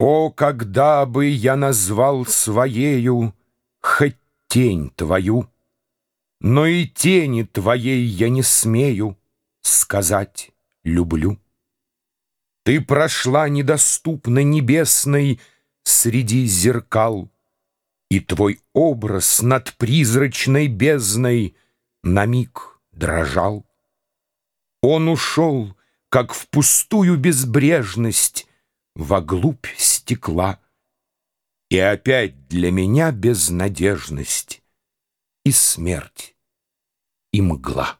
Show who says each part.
Speaker 1: О, когда бы я назвал своею Хоть тень твою, Но и тени твоей я не смею Сказать «люблю». Ты прошла недоступно небесной Среди зеркал, И твой образ над призрачной бездной На миг дрожал. Он ушел, как в пустую безбрежность, Во глубь стекла. И опять для меня безнадежность И смерть, и мгла.